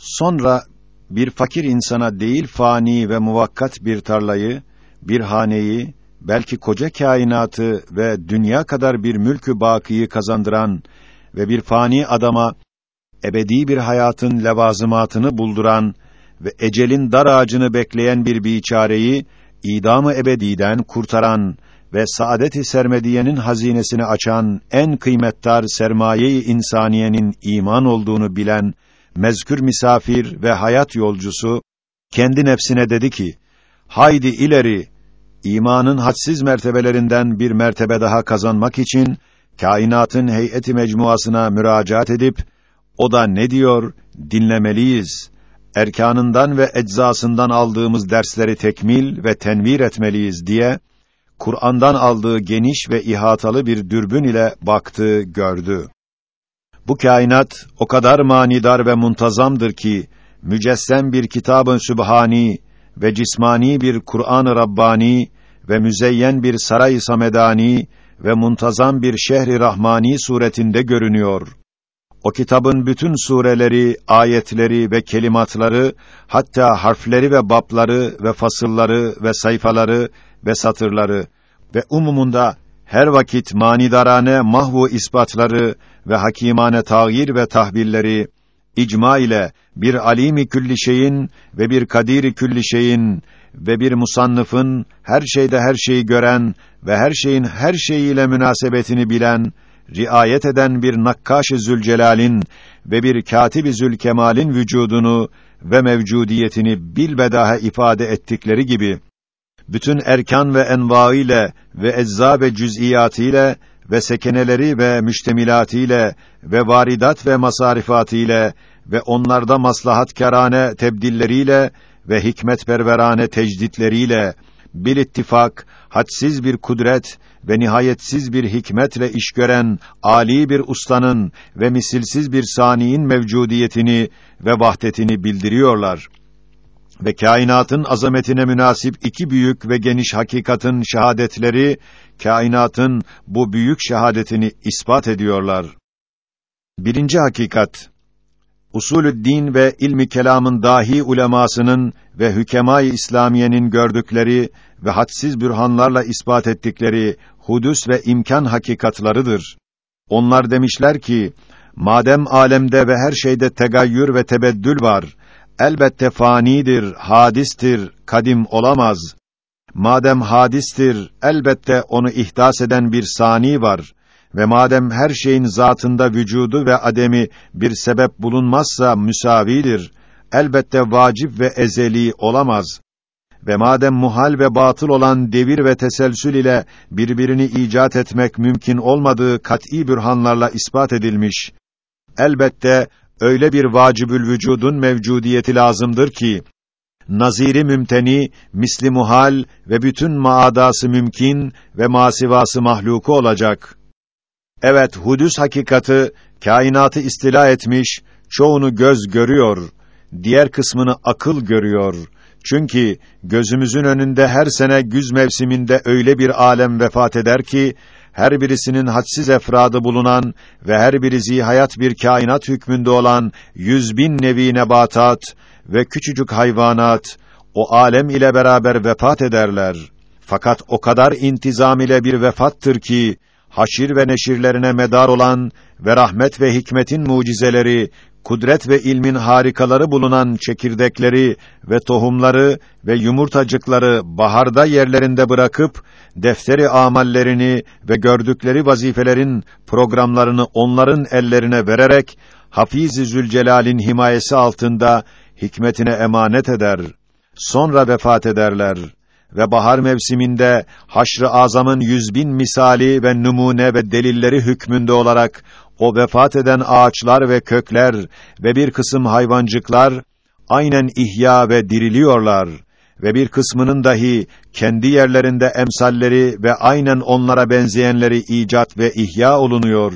Sonra bir fakir insana değil fani ve muvakkat bir tarlayı, bir haneyi, belki koca kainatı ve dünya kadar bir mülkü bakiyi kazandıran ve bir fani adama ebedi bir hayatın levazımatını bulduran ve ecelin dar ağacını bekleyen bir biçareyi idamı ebediden kurtaran ve saadet-i sermediyenin hazinesini açan en kıymetdar sermaye-i insaniyenin iman olduğunu bilen mezkür misafir ve hayat yolcusu kendi nefsine dedi ki: Haydi ileri imanın hadsiz mertebelerinden bir mertebe daha kazanmak için kainatın heyeti mecmuasına müracaat edip o da ne diyor dinlemeliyiz. Erkanından ve eczasından aldığımız dersleri tekmil ve tenvir etmeliyiz diye Kur'an'dan aldığı geniş ve ihatalı bir dürbün ile baktı, gördü. Bu kainat o kadar manidar ve muntazamdır ki mücessem bir kitabın sübhani ve cismani bir Kur'an-ı Rabbani ve müzeyyen bir saray-ı samedani ve muntazam bir şehri rahmani suretinde görünüyor. O kitabın bütün sureleri, ayetleri ve kelimatları, hatta harfleri ve bapları ve fasılları ve sayfaları ve satırları ve umumunda her vakit manidarane mahvu ispatları ve hakimane tağyir ve tahbilleri icma ile bir alimi külli şeyin ve bir kadiri külli şeyin ve bir musannıfın her şeyde her şeyi gören ve her şeyin her şeyiyle münasebetini bilen, riayet eden bir nakkaş-ı Zülcelal'in ve bir katib-i Zülkemal'in vücudunu ve mevcudiyetini bilbedahe ifade ettikleri gibi bütün erkan ve enva ile ve ecza ve cüz'iyatı ile ve sekeneleri ve müştemilatiyle ve varidat ve masarifatı ile ve onlarda maslahat kerane tebdilleriyle ve hikmet perverane tecditleriyle bil ittifak hadsiz bir kudret ve nihayetsiz bir hikmetle iş gören ali bir ustanın ve misilsiz bir saniin mevcudiyetini ve vahdetini bildiriyorlar ve kainatın azametine münasip iki büyük ve geniş hakikatin şehadetleri kainatın bu büyük şehadetini ispat ediyorlar. Birinci hakikat usulü din ve ilmi kelamın dahi ulemasının ve hükemay İslamiyenin gördükleri ve hadsiz bürhanlarla ispat ettikleri hudus ve imkan hakikatlarıdır. Onlar demişler ki, madem alemde ve her şeyde tegayyür ve tebeddül var, elbette fanidir, hadistir, kadim olamaz. Madem hadistir, elbette onu ihdas eden bir sani var ve madem her şeyin zatında vücudu ve ademi bir sebep bulunmazsa müsavidir, elbette vacip ve ezeli olamaz. Ve madem muhal ve batıl olan devir ve teselsül ile birbirini icat etmek mümkün olmadığı kat'î bürhanlarla ispat edilmiş, elbette öyle bir vacibül vücudun mevcudiyeti lazımdır ki naziri mümteni, misli muhal ve bütün maadası mümkün ve masivası mahluku olacak. Evet, hudüs hakikati kainatı istila etmiş, çoğunu göz görüyor, diğer kısmını akıl görüyor. Çünkü gözümüzün önünde her sene güz mevsiminde öyle bir alem vefat eder ki her birisinin hadsiz efradı bulunan ve her biri hayat bir kainat hükmünde olan yüz bin nevi nebatat ve küçücük hayvanat o alem ile beraber vefat ederler. Fakat o kadar intizam ile bir vefattır ki haşir ve neşirlerine medar olan ve rahmet ve hikmetin mucizeleri, kudret ve ilmin harikaları bulunan çekirdekleri ve tohumları ve yumurtacıkları baharda yerlerinde bırakıp defteri amallerini ve gördükleri vazifelerin programlarını onların ellerine vererek Hafiz-i Zülcelal'in himayesi altında hikmetine emanet eder. Sonra vefat ederler ve bahar mevsiminde haşr-ı azamın yüz bin misali ve numune ve delilleri hükmünde olarak o vefat eden ağaçlar ve kökler ve bir kısım hayvancıklar aynen ihya ve diriliyorlar ve bir kısmının dahi kendi yerlerinde emsalleri ve aynen onlara benzeyenleri icat ve ihya olunuyor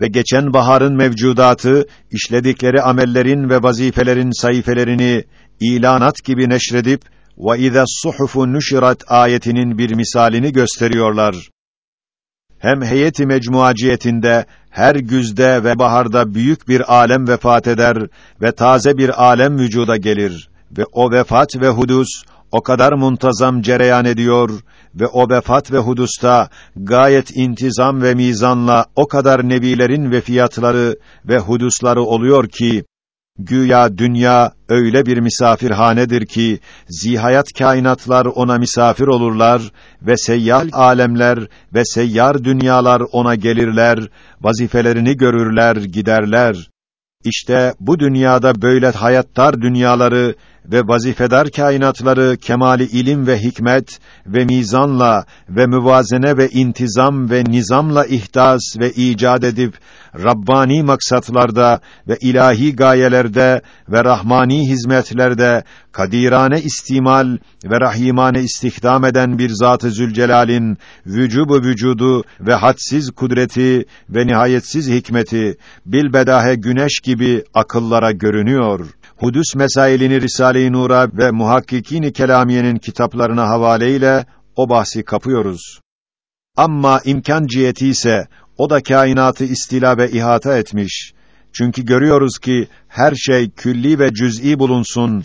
ve geçen baharın mevcudatı işledikleri amellerin ve vazifelerin sayfelerini ilanat gibi neşredip ve ize suhufu nuşirat ayetinin bir misalini gösteriyorlar. Hem heyeti mecmuaciyetinde her güzde ve baharda büyük bir alem vefat eder ve taze bir alem vücuda gelir. Ve o vefat ve hudus o kadar muntazam cereyan ediyor ve o vefat ve hudusta gayet intizam ve mizanla o kadar nebilerin ve fiyatları ve hudusları oluyor ki Güya dünya öyle bir misafirhanedir ki zihayat kainatlar ona misafir olurlar ve seyyal alemler ve seyyar dünyalar ona gelirler, vazifelerini görürler, giderler. İşte bu dünyada böyle hayattar dünyaları ve vazifedar kainatları kemali ilim ve hikmet ve mizanla ve müvazene ve intizam ve nizamla ihdas ve icat edip Rabbani maksatlarda ve ilahi gayelerde ve rahmani hizmetlerde kadirane istimal ve rahimane istihdam eden bir Zat-ı Zülcelal'in vücubu vücudu ve hadsiz kudreti ve nihayetsiz hikmeti bilbedahe güneş gibi akıllara görünüyor. Hudüs mesailini Risale-i Nur'a ve Muhakkikîn-i Kelamiye'nin kitaplarına havaleyle o bahsi kapıyoruz. Ama imkan ciheti ise o da kainatı istila ve ihata etmiş. Çünkü görüyoruz ki her şey külli ve cüz'i bulunsun,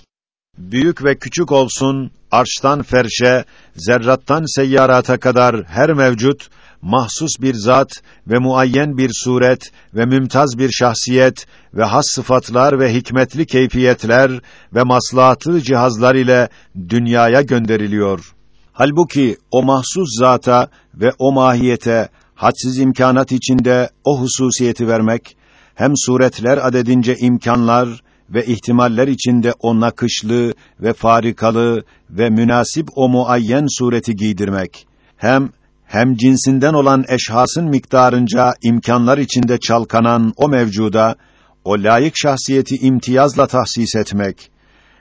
büyük ve küçük olsun, arştan ferşe, zerrattan seyyarata kadar her mevcut, mahsus bir zat ve muayyen bir suret ve mümtaz bir şahsiyet ve has sıfatlar ve hikmetli keyfiyetler ve maslahatlı cihazlar ile dünyaya gönderiliyor. Halbuki o mahsus zata ve o mahiyete hadsiz imkanat içinde o hususiyeti vermek, hem suretler adedince imkanlar ve ihtimaller içinde o nakışlı ve farikalı ve münasip o muayyen sureti giydirmek, hem hem cinsinden olan eşhasın miktarınca imkanlar içinde çalkanan o mevcuda, o layık şahsiyeti imtiyazla tahsis etmek,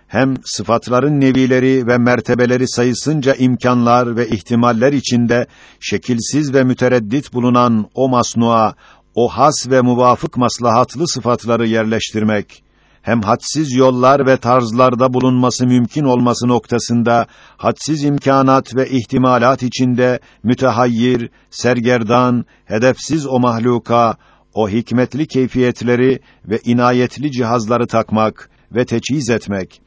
hem sıfatların nevileri ve mertebeleri sayısınca imkanlar ve ihtimaller içinde şekilsiz ve mütereddit bulunan o masnua, o has ve muvafık maslahatlı sıfatları yerleştirmek, hem hadsiz yollar ve tarzlarda bulunması mümkün olması noktasında hadsiz imkanat ve ihtimalat içinde mütehayyir, sergerdan, hedefsiz o mahluka, o hikmetli keyfiyetleri ve inayetli cihazları takmak ve teçhiz etmek.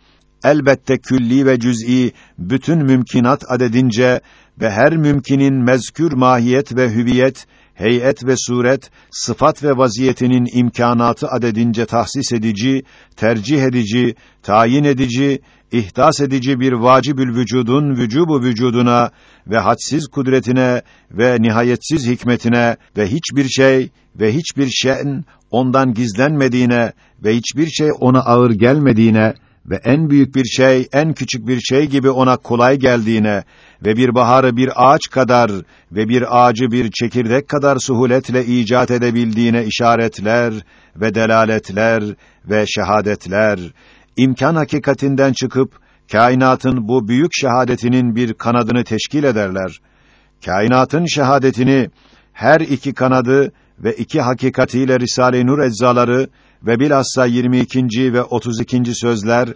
Elbette külli ve cüz'i bütün mümkinat adedince ve her mümkinin mezkür mahiyet ve hüviyet, heyet ve suret, sıfat ve vaziyetinin imkanatı adedince tahsis edici, tercih edici, tayin edici, ihdas edici bir vacibül vücudun vücubu vücuduna ve hadsiz kudretine ve nihayetsiz hikmetine ve hiçbir şey ve hiçbir şeyin ondan gizlenmediğine ve hiçbir şey ona ağır gelmediğine ve en büyük bir şey, en küçük bir şey gibi ona kolay geldiğine ve bir baharı bir ağaç kadar ve bir ağacı bir çekirdek kadar suhuletle icat edebildiğine işaretler ve delaletler ve şehadetler, imkan hakikatinden çıkıp, kainatın bu büyük şehadetinin bir kanadını teşkil ederler. Kainatın şehadetini, her iki kanadı ve iki hakikatiyle Risale-i Nur eczaları ve bilhassa 22. ve 32. sözler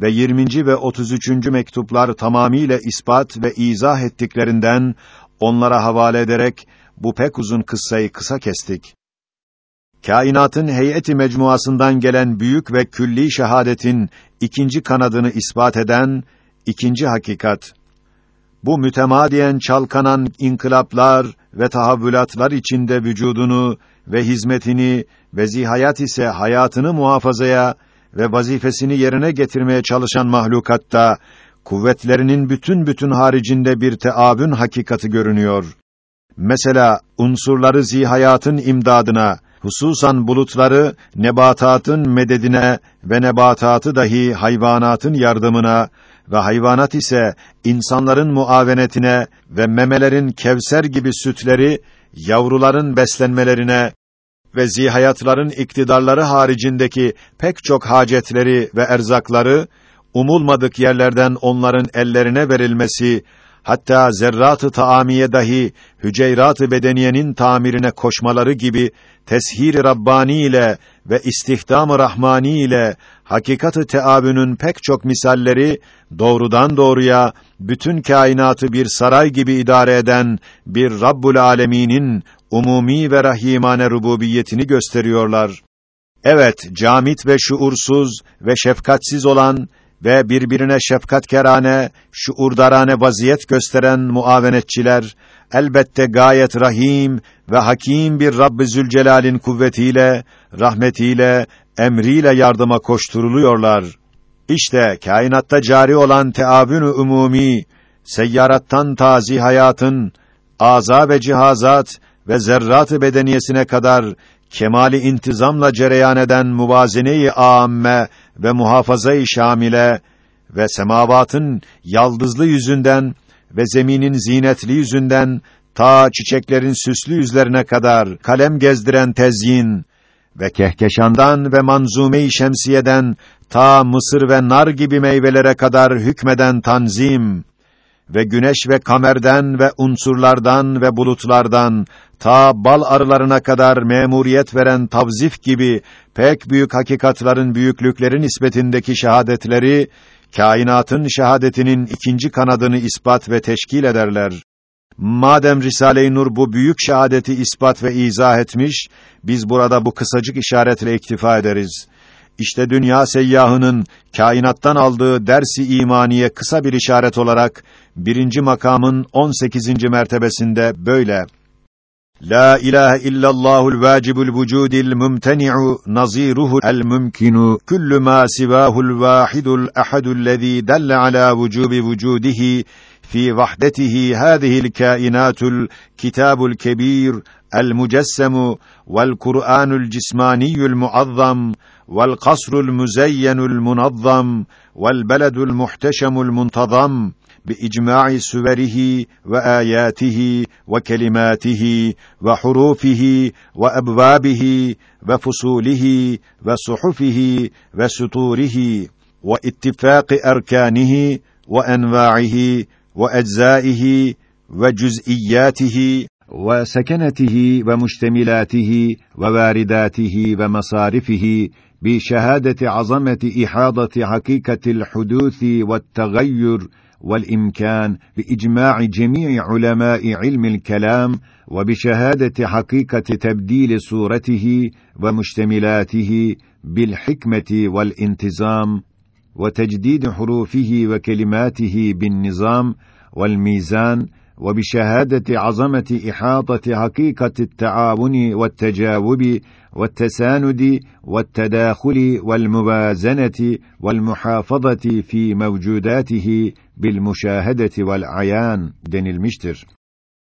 ve 20. ve 33. mektuplar tamamiyle ispat ve izah ettiklerinden onlara havale ederek bu pek uzun kıssayı kısa kestik. Kainatın heyeti mecmuasından gelen büyük ve külli şehadetin ikinci kanadını ispat eden ikinci hakikat. Bu mütemadiyen çalkanan inkılaplar ve tahavvülatlar içinde vücudunu ve hizmetini ve zihayat ise hayatını muhafazaya ve vazifesini yerine getirmeye çalışan mahlukatta kuvvetlerinin bütün bütün haricinde bir teabün hakikati görünüyor. Mesela unsurları zihayatın imdadına, hususan bulutları nebatatın mededine ve nebatatı dahi hayvanatın yardımına ve hayvanat ise insanların muavenetine ve memelerin kevser gibi sütleri yavruların beslenmelerine ve zihayatların iktidarları haricindeki pek çok hacetleri ve erzakları umulmadık yerlerden onların ellerine verilmesi hatta zerrat-ı taamiye dahi hüceyrat-ı bedeniyenin tamirine koşmaları gibi teshir-i rabbani ile ve istihdam-ı rahmani ile hakikat-ı teabünün pek çok misalleri doğrudan doğruya bütün kainatı bir saray gibi idare eden bir Rabbul Alemin'in umumi ve rahimane rububiyetini gösteriyorlar. Evet, camit ve şuursuz ve şefkatsiz olan ve birbirine şefkatkerane, şuurdarane vaziyet gösteren muavenetçiler, elbette gayet rahim ve hakim bir Rabb-i Zülcelal'in kuvvetiyle, rahmetiyle, emriyle yardıma koşturuluyorlar. İşte kainatta cari olan teavün-ü umumi, seyyarattan tazi hayatın, aza ve cihazat ve zerrat-ı bedeniyesine kadar kemali intizamla cereyan eden muvazene-i âmme ve muhafaza-i şamile ve semavatın yaldızlı yüzünden ve zeminin zinetli yüzünden ta çiçeklerin süslü yüzlerine kadar kalem gezdiren tezyin ve kehkeşandan ve manzume-i şemsiyeden ta mısır ve nar gibi meyvelere kadar hükmeden tanzim ve güneş ve kamerden ve unsurlardan ve bulutlardan ta bal arılarına kadar memuriyet veren tavzif gibi pek büyük hakikatların büyüklükleri nispetindeki şehadetleri kainatın şehadetinin ikinci kanadını ispat ve teşkil ederler. Madem Risale-i Nur bu büyük şehadeti ispat ve izah etmiş, biz burada bu kısacık işaretle iktifa ederiz. İşte dünya seyyahının kainattan aldığı dersi imaniye kısa bir işaret olarak birinci makamın 18. mertebesinde böyle La ilahe illallahul vacibul vücudil mumteni'u naziruhu el mümkinu kullu ma sivahul vahidul ahadullezî delle ala vücubi vücudihi في وحدته هذه الكائنات الكتاب الكبير المجسم والقرآن الجسماني المعظم والقصر المزين المنظم والبلد المحتشم المنتظم بإجماع سوره وآياته وكلماته وحروفه وأبوابه وفصوله وصحفه وسطوره واتفاق أركانه وأنواعه وأجزائه وجزئياته وسكنته ومشتملاته ووارداته ومصارفه بشهادة عظمة إحاطة حقيقة الحدوث والتغير والإمكان بإجماع جميع علماء علم الكلام وبشهادة حقيقة تبديل صورته ومشتملاته بالحكمة والانتظام وتجديد حروفه وكلماته بالنظام والميزان وبشهادة عظمة إحاطة حقيقة التعاون والتجاوب والتساند والتداخل والموازنة والمحافظة في موجوداته بالمشاهدة والعيان. دين المشتر